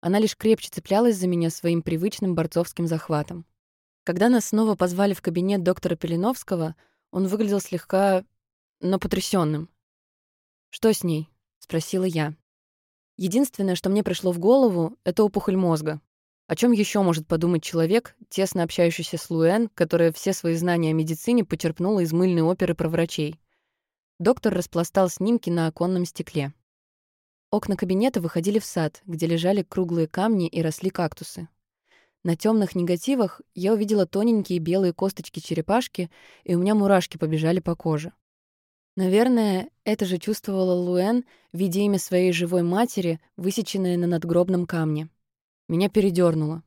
[SPEAKER 1] Она лишь крепче цеплялась за меня своим привычным борцовским захватом. Когда нас снова позвали в кабинет доктора Пеленовского, он выглядел слегка но потрясенным. «Что с ней?» — спросила я. Единственное, что мне пришло в голову, — это опухоль мозга. О чем еще может подумать человек, тесно общающийся с Луэн, которая все свои знания о медицине почерпнула из мыльной оперы про врачей? Доктор распластал снимки на оконном стекле. Окна кабинета выходили в сад, где лежали круглые камни и росли кактусы. На темных негативах я увидела тоненькие белые косточки черепашки, и у меня мурашки побежали по коже. Наверное, это же чувствовала Луэн, видя имя своей живой матери, высеченное на надгробном камне. Меня передернуло.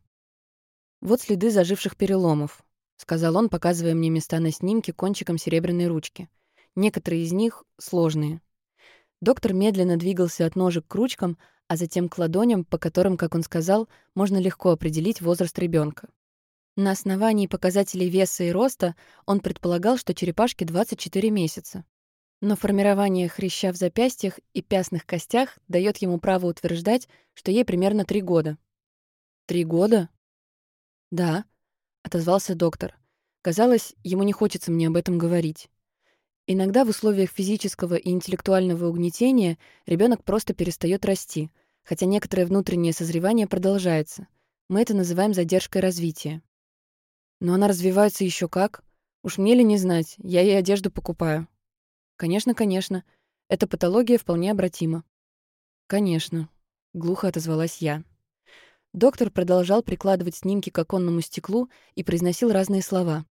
[SPEAKER 1] «Вот следы заживших переломов», — сказал он, показывая мне места на снимке кончиком серебряной ручки. Некоторые из них сложные. Доктор медленно двигался от ножек к ручкам, а затем к ладоням, по которым, как он сказал, можно легко определить возраст ребенка. На основании показателей веса и роста он предполагал, что черепашке 24 месяца. Но формирование хряща в запястьях и пястных костях дает ему право утверждать, что ей примерно три года. «Три года?» «Да», — отозвался доктор. Казалось, ему не хочется мне об этом говорить. Иногда в условиях физического и интеллектуального угнетения ребенок просто перестает расти, хотя некоторое внутреннее созревание продолжается. Мы это называем задержкой развития. Но она развивается еще как. Уж мне ли не знать, я ей одежду покупаю. Конечно, конечно. Эта патология вполне обратима. «Конечно», — глухо отозвалась я. Доктор продолжал прикладывать снимки к оконному стеклу и произносил разные слова.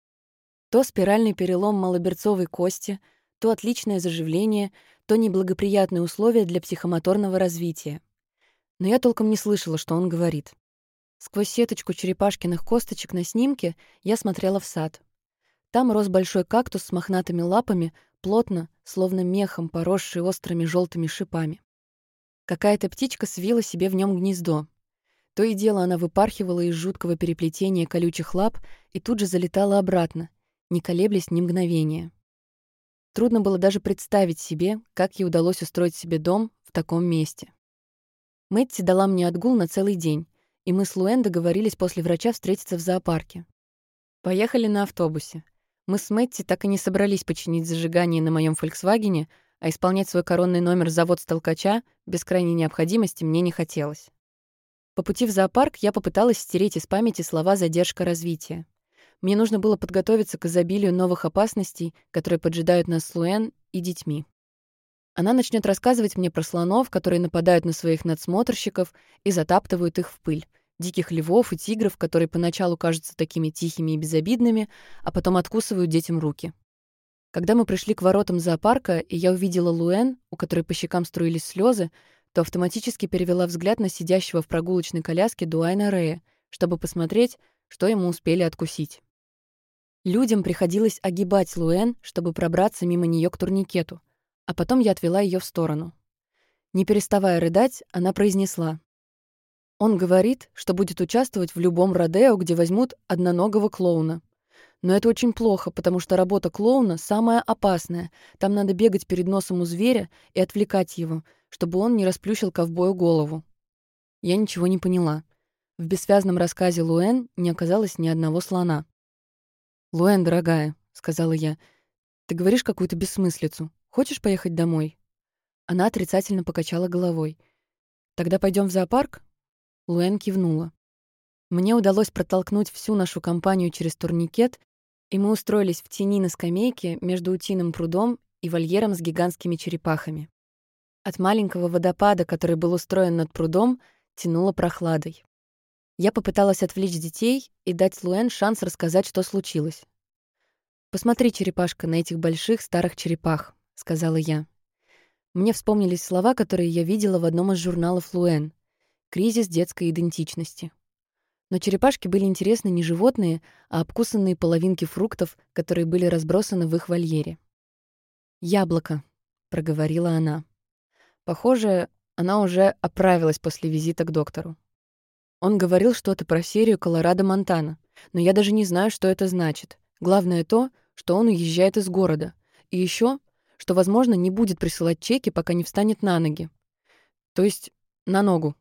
[SPEAKER 1] То спиральный перелом малоберцовой кости, то отличное заживление, то неблагоприятные условия для психомоторного развития. Но я толком не слышала, что он говорит. Сквозь сеточку черепашкиных косточек на снимке я смотрела в сад. Там рос большой кактус с мохнатыми лапами, плотно, словно мехом, поросший острыми желтыми шипами. Какая-то птичка свила себе в нем гнездо. То и дело она выпархивала из жуткого переплетения колючих лап и тут же залетала обратно, не колеблясь ни мгновения. Трудно было даже представить себе, как ей удалось устроить себе дом в таком месте. Мэтти дала мне отгул на целый день, и мы с Луэн договорились после врача встретиться в зоопарке. Поехали на автобусе. Мы с Мэтти так и не собрались починить зажигание на моем «Фольксвагене», а исполнять свой коронный номер «Завод с толкача» без крайней необходимости мне не хотелось. По пути в зоопарк я попыталась стереть из памяти слова «задержка развития». Мне нужно было подготовиться к изобилию новых опасностей, которые поджидают нас с Луэн и детьми. Она начнет рассказывать мне про слонов, которые нападают на своих надсмотрщиков и затаптывают их в пыль, диких львов и тигров, которые поначалу кажутся такими тихими и безобидными, а потом откусывают детям руки. Когда мы пришли к воротам зоопарка, и я увидела Луэн, у которой по щекам струились слезы, то автоматически перевела взгляд на сидящего в прогулочной коляске Дуайна Рея, чтобы посмотреть, что ему успели откусить. Людям приходилось огибать Луэн, чтобы пробраться мимо нее к турникету, а потом я отвела ее в сторону. Не переставая рыдать, она произнесла. Он говорит, что будет участвовать в любом родео, где возьмут одноногого клоуна. Но это очень плохо, потому что работа клоуна самая опасная. Там надо бегать перед носом у зверя и отвлекать его, чтобы он не расплющил ковбою голову. Я ничего не поняла. В бессвязном рассказе Луэн не оказалось ни одного слона. «Луэн, дорогая», — сказала я, — «ты говоришь какую-то бессмыслицу. Хочешь поехать домой?» Она отрицательно покачала головой. «Тогда пойдем в зоопарк?» Луэн кивнула. Мне удалось протолкнуть всю нашу компанию через турникет, и мы устроились в тени на скамейке между утиным прудом и вольером с гигантскими черепахами. От маленького водопада, который был устроен над прудом, тянуло прохладой. Я попыталась отвлечь детей и дать Луэн шанс рассказать, что случилось. «Посмотри, черепашка, на этих больших старых черепах», — сказала я. Мне вспомнились слова, которые я видела в одном из журналов Луэн. «Кризис детской идентичности». Но черепашки были интересны не животные, а обкусанные половинки фруктов, которые были разбросаны в их вольере. «Яблоко», — проговорила она. Похоже, она уже оправилась после визита к доктору. Он говорил что-то про серию Колорадо-Монтана, но я даже не знаю, что это значит. Главное то, что он уезжает из города. И еще, что, возможно, не будет присылать чеки, пока не встанет на ноги. То есть на ногу.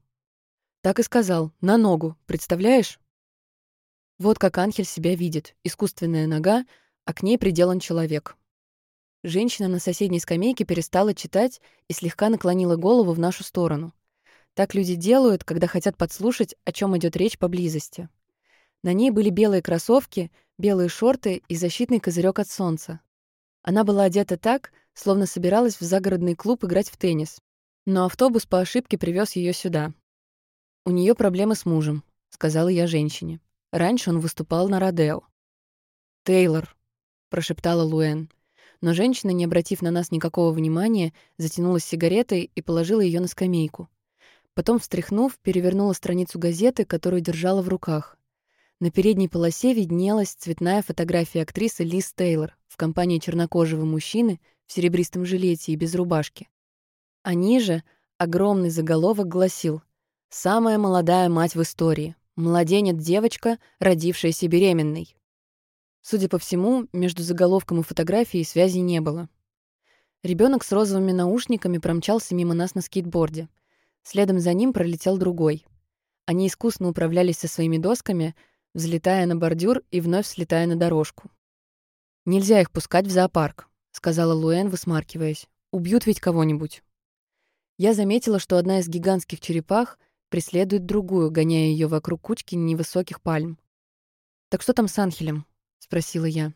[SPEAKER 1] Так и сказал, на ногу, представляешь? Вот как Анхель себя видит. Искусственная нога, а к ней приделан человек. Женщина на соседней скамейке перестала читать и слегка наклонила голову в нашу сторону. Так люди делают, когда хотят подслушать, о чем идет речь поблизости. На ней были белые кроссовки, белые шорты и защитный козырек от солнца. Она была одета так, словно собиралась в загородный клуб играть в теннис. Но автобус по ошибке привез ее сюда. «У нее проблемы с мужем», — сказала я женщине. Раньше он выступал на Родео. «Тейлор», — прошептала Луэн но женщина, не обратив на нас никакого внимания, затянулась сигаретой и положила ее на скамейку. Потом, встряхнув, перевернула страницу газеты, которую держала в руках. На передней полосе виднелась цветная фотография актрисы Лиз Тейлор в компании чернокожего мужчины в серебристом жилете и без рубашки. А ниже огромный заголовок гласил «Самая молодая мать в истории. Младенец-девочка, родившаяся беременной». Судя по всему, между заголовком и фотографией связи не было. Ребенок с розовыми наушниками промчался мимо нас на скейтборде. Следом за ним пролетел другой. Они искусно управлялись со своими досками, взлетая на бордюр и вновь слетая на дорожку. «Нельзя их пускать в зоопарк», — сказала Луэн, высмаркиваясь. «Убьют ведь кого-нибудь». Я заметила, что одна из гигантских черепах преследует другую, гоняя ее вокруг кучки невысоких пальм. «Так что там с Анхелем?» спросила я.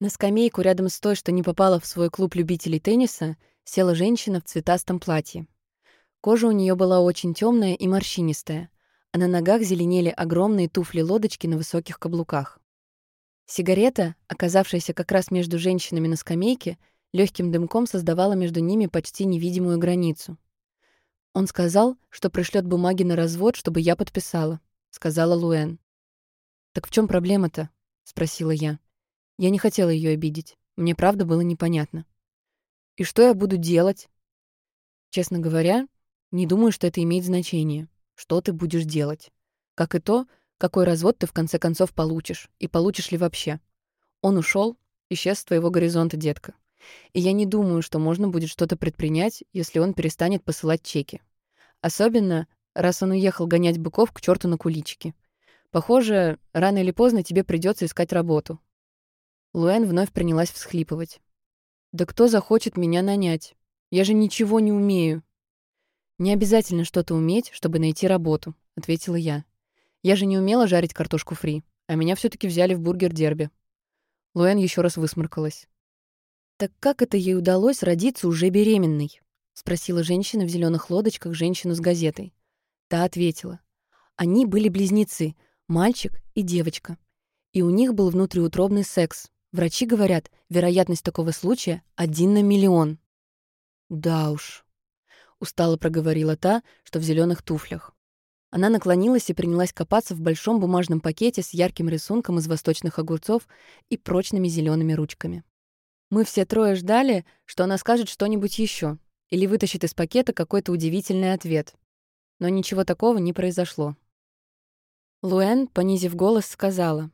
[SPEAKER 1] На скамейку рядом с той, что не попала в свой клуб любителей тенниса, села женщина в цветастом платье. Кожа у нее была очень темная и морщинистая, а на ногах зеленели огромные туфли-лодочки на высоких каблуках. Сигарета, оказавшаяся как раз между женщинами на скамейке, легким дымком создавала между ними почти невидимую границу. «Он сказал, что пришлет бумаги на развод, чтобы я подписала», — сказала Луэн. «Так в чем проблема-то?» — спросила я. Я не хотела ее обидеть. Мне правда было непонятно. «И что я буду делать?» Честно говоря, не думаю, что это имеет значение. Что ты будешь делать? Как и то, какой развод ты в конце концов получишь, и получишь ли вообще. Он ушел, исчез с твоего горизонта, детка. И я не думаю, что можно будет что-то предпринять, если он перестанет посылать чеки. Особенно, раз он уехал гонять быков к черту на куличики. Похоже, рано или поздно тебе придется искать работу. Луэн вновь принялась всхлипывать. «Да кто захочет меня нанять? Я же ничего не умею. «Не обязательно что-то уметь, чтобы найти работу», — ответила я. «Я же не умела жарить картошку фри, а меня все таки взяли в бургер-дерби». Луэн еще раз высморкалась. «Так как это ей удалось родиться уже беременной?» — спросила женщина в зеленых лодочках женщину с газетой. Та ответила. «Они были близнецы, мальчик и девочка. И у них был внутриутробный секс. Врачи говорят, вероятность такого случая один на миллион». «Да уж», устало проговорила та, что в зеленых туфлях. Она наклонилась и принялась копаться в большом бумажном пакете с ярким рисунком из восточных огурцов и прочными зелеными ручками. Мы все трое ждали, что она скажет что-нибудь еще или вытащит из пакета какой-то удивительный ответ. Но ничего такого не произошло. Луэн, понизив голос, сказала.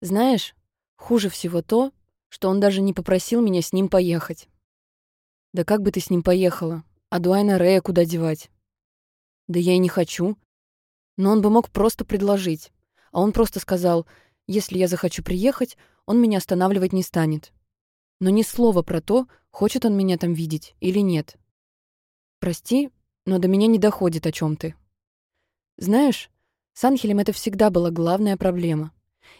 [SPEAKER 1] «Знаешь, хуже всего то, что он даже не попросил меня с ним поехать». «Да как бы ты с ним поехала?» А Дуайна Рея куда девать? Да я и не хочу. Но он бы мог просто предложить. А он просто сказал, если я захочу приехать, он меня останавливать не станет. Но ни слова про то, хочет он меня там видеть или нет. Прости, но до меня не доходит, о чем ты. Знаешь, с Анхелем это всегда была главная проблема.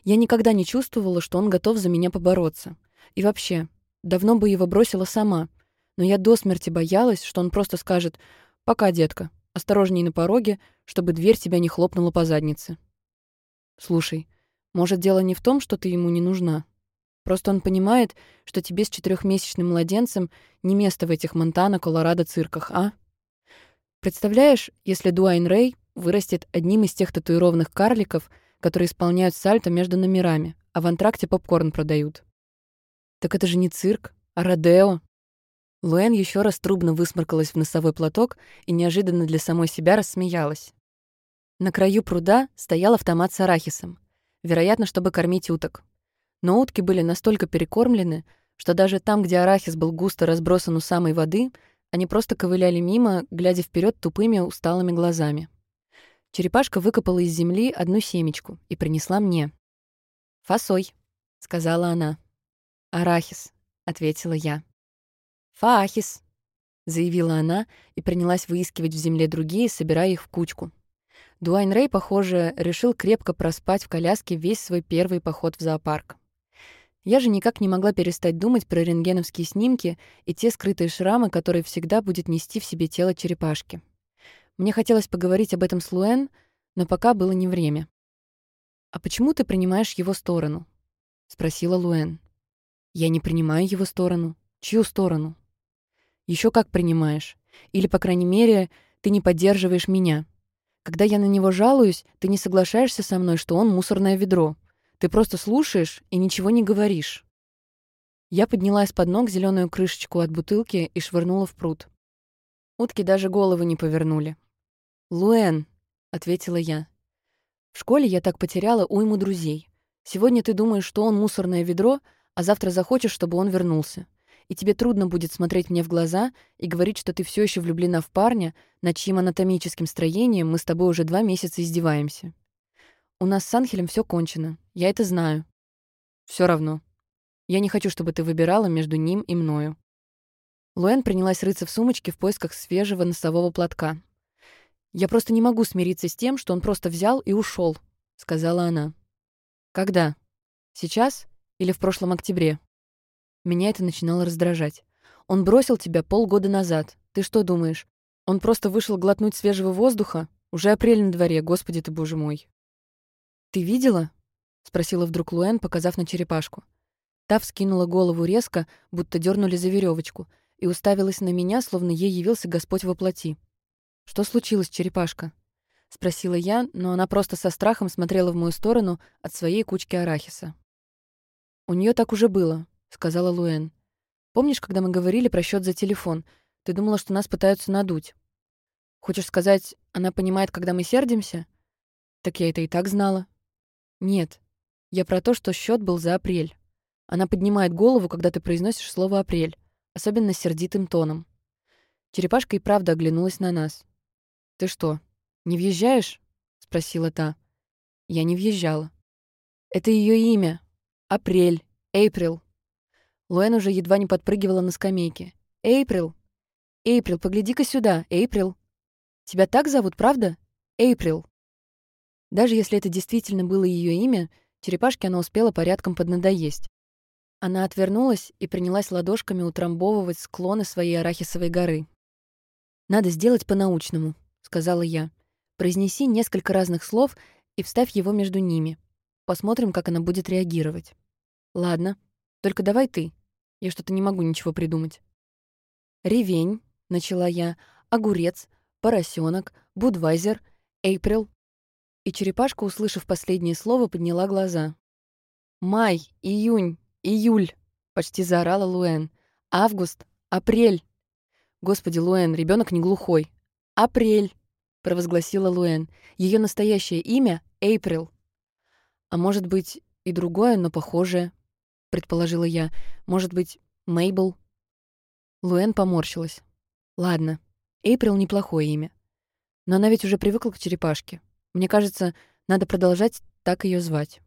[SPEAKER 1] Я никогда не чувствовала, что он готов за меня побороться. И вообще, давно бы его бросила сама — но я до смерти боялась, что он просто скажет «Пока, детка, осторожней на пороге, чтобы дверь тебя не хлопнула по заднице». «Слушай, может, дело не в том, что ты ему не нужна? Просто он понимает, что тебе с четырехмесячным младенцем не место в этих Монтана, Колорадо цирках, а? Представляешь, если Дуайн Рэй вырастет одним из тех татуированных карликов, которые исполняют сальто между номерами, а в антракте попкорн продают. Так это же не цирк, а Родео. Луэн еще раз трубно высморкалась в носовой платок и неожиданно для самой себя рассмеялась. На краю пруда стоял автомат с арахисом, вероятно, чтобы кормить уток. Но утки были настолько перекормлены, что даже там, где арахис был густо разбросан у самой воды, они просто ковыляли мимо, глядя вперед тупыми, усталыми глазами. Черепашка выкопала из земли одну семечку и принесла мне. «Фасой», — сказала она. «Арахис», — ответила я. «Фахис», — заявила она и принялась выискивать в земле другие, собирая их в кучку. Дуайн Рэй, похоже, решил крепко проспать в коляске весь свой первый поход в зоопарк. Я же никак не могла перестать думать про рентгеновские снимки и те скрытые шрамы, которые всегда будет нести в себе тело черепашки. Мне хотелось поговорить об этом с Луэн, но пока было не время. «А почему ты принимаешь его сторону?» — спросила Луэн. «Я не принимаю его сторону. Чью сторону?» Еще как принимаешь. Или, по крайней мере, ты не поддерживаешь меня. Когда я на него жалуюсь, ты не соглашаешься со мной, что он мусорное ведро. Ты просто слушаешь и ничего не говоришь. Я подняла из-под ног зеленую крышечку от бутылки и швырнула в пруд. Утки даже головы не повернули. «Луэн», — ответила я. «В школе я так потеряла уйму друзей. Сегодня ты думаешь, что он мусорное ведро, а завтра захочешь, чтобы он вернулся и тебе трудно будет смотреть мне в глаза и говорить, что ты все еще влюблена в парня, над чьим анатомическим строением мы с тобой уже два месяца издеваемся. У нас с Анхелем все кончено, я это знаю. Все равно. Я не хочу, чтобы ты выбирала между ним и мною. Луэн принялась рыться в сумочке в поисках свежего носового платка. «Я просто не могу смириться с тем, что он просто взял и ушел, сказала она. «Когда? Сейчас или в прошлом октябре?» Меня это начинало раздражать. Он бросил тебя полгода назад. Ты что думаешь? Он просто вышел глотнуть свежего воздуха. Уже апрель на дворе, господи ты, боже мой. «Ты видела?» — спросила вдруг Луэн, показав на черепашку. Та вскинула голову резко, будто дернули за веревочку, и уставилась на меня, словно ей явился Господь во плоти. «Что случилось, черепашка?» — спросила я, но она просто со страхом смотрела в мою сторону от своей кучки арахиса. «У нее так уже было», — сказала Луэн. «Помнишь, когда мы говорили про счет за телефон? Ты думала, что нас пытаются надуть. Хочешь сказать, она понимает, когда мы сердимся? Так я это и так знала». «Нет, я про то, что счет был за апрель». Она поднимает голову, когда ты произносишь слово «апрель», особенно сердитым тоном. Черепашка и правда оглянулась на нас. «Ты что, не въезжаешь?» — спросила та. Я не въезжала. «Это ее имя. Апрель. Эйприл». Луэн уже едва не подпрыгивала на скамейке. «Эйприл! Эйприл, погляди-ка сюда, Эйприл! Тебя так зовут, правда? Эйприл!» Даже если это действительно было ее имя, черепашке она успела порядком поднадоесть. Она отвернулась и принялась ладошками утрамбовывать склоны своей арахисовой горы. «Надо сделать по-научному», — сказала я. «Произнеси несколько разных слов и вставь его между ними. Посмотрим, как она будет реагировать». «Ладно. Только давай ты. Я что-то не могу ничего придумать». «Ревень», — начала я, «огурец», «поросенок», «будвайзер», «эйприл». И черепашка, услышав последнее слово, подняла глаза. «Май, июнь, «Июль!» — почти заорала Луэн. «Август! Апрель!» «Господи, Луэн, ребенок не глухой!» «Апрель!» — провозгласила Луэн. Ее настоящее имя — Эйприл. «А может быть, и другое, но похожее?» — предположила я. «Может быть, Мейбл?» Луэн поморщилась. «Ладно, Эйприл — неплохое имя. Но она ведь уже привыкла к черепашке. Мне кажется, надо продолжать так ее звать».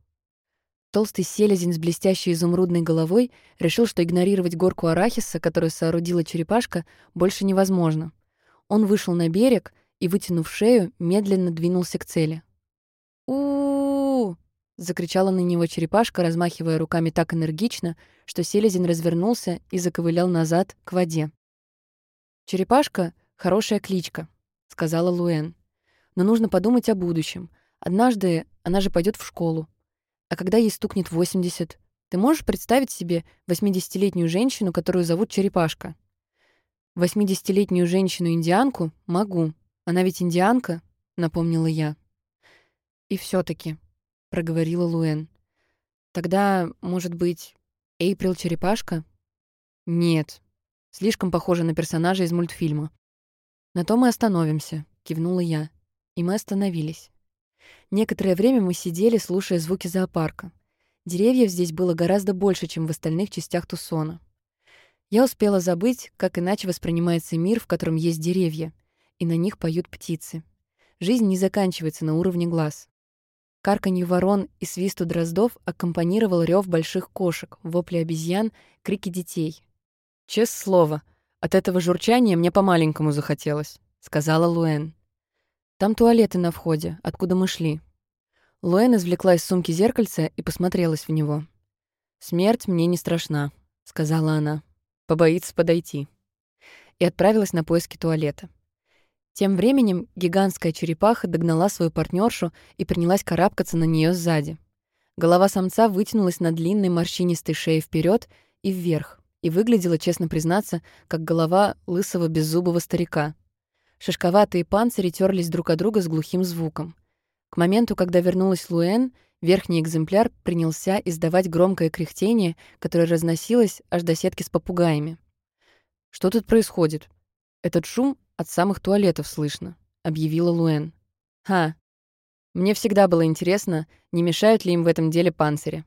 [SPEAKER 1] Толстый селезень с блестящей изумрудной головой решил, что игнорировать горку арахиса, которую соорудила черепашка, больше невозможно. Он вышел на берег и, вытянув шею, медленно двинулся к цели. у закричала на него черепашка, размахивая руками так энергично, что селезень развернулся и заковылял назад к воде. «Черепашка — хорошая кличка», — сказала Луэн. «Но нужно подумать о будущем. Однажды она же пойдет в школу. А когда ей стукнет 80, ты можешь представить себе 80-летнюю женщину, которую зовут Черепашка? 80-летнюю женщину-индианку могу. Она ведь индианка, напомнила я. И все таки проговорила Луэн. Тогда, может быть, Эйприл Черепашка? Нет. Слишком похожа на персонажа из мультфильма. На то мы остановимся, кивнула я. И мы остановились. Некоторое время мы сидели, слушая звуки зоопарка. Деревьев здесь было гораздо больше, чем в остальных частях Тусона. Я успела забыть, как иначе воспринимается мир, в котором есть деревья, и на них поют птицы. Жизнь не заканчивается на уровне глаз. Карканью ворон и свисту дроздов аккомпанировал рев больших кошек, вопли обезьян, крики детей. «Честное слово, от этого журчания мне по-маленькому захотелось», — сказала Луэн. Там туалеты на входе, откуда мы шли. Луэн извлекла из сумки зеркальце и посмотрелась в него. «Смерть мне не страшна», — сказала она. «Побоится подойти». И отправилась на поиски туалета. Тем временем гигантская черепаха догнала свою партнершу и принялась карабкаться на нее сзади. Голова самца вытянулась на длинной морщинистой шее вперед и вверх и выглядела, честно признаться, как голова лысого беззубого старика — Шишковатые панцири терлись друг от друга с глухим звуком. К моменту, когда вернулась Луэн, верхний экземпляр принялся издавать громкое кряхтение, которое разносилось аж до сетки с попугаями. «Что тут происходит? Этот шум от самых туалетов слышно», — объявила Луэн. «Ха. Мне всегда было интересно, не мешают ли им в этом деле панцири.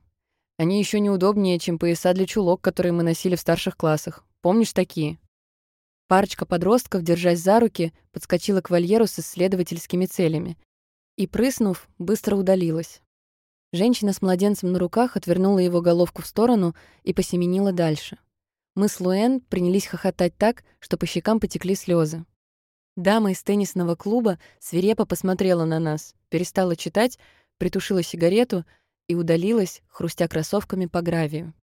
[SPEAKER 1] Они еще неудобнее, чем пояса для чулок, которые мы носили в старших классах. Помнишь такие?» Парочка подростков, держась за руки, подскочила к вольеру с исследовательскими целями и, прыснув, быстро удалилась. Женщина с младенцем на руках отвернула его головку в сторону и посеменила дальше. Мы с Луэн принялись хохотать так, что по щекам потекли слезы. Дама из теннисного клуба свирепо посмотрела на нас, перестала читать, притушила сигарету и удалилась, хрустя кроссовками по гравию.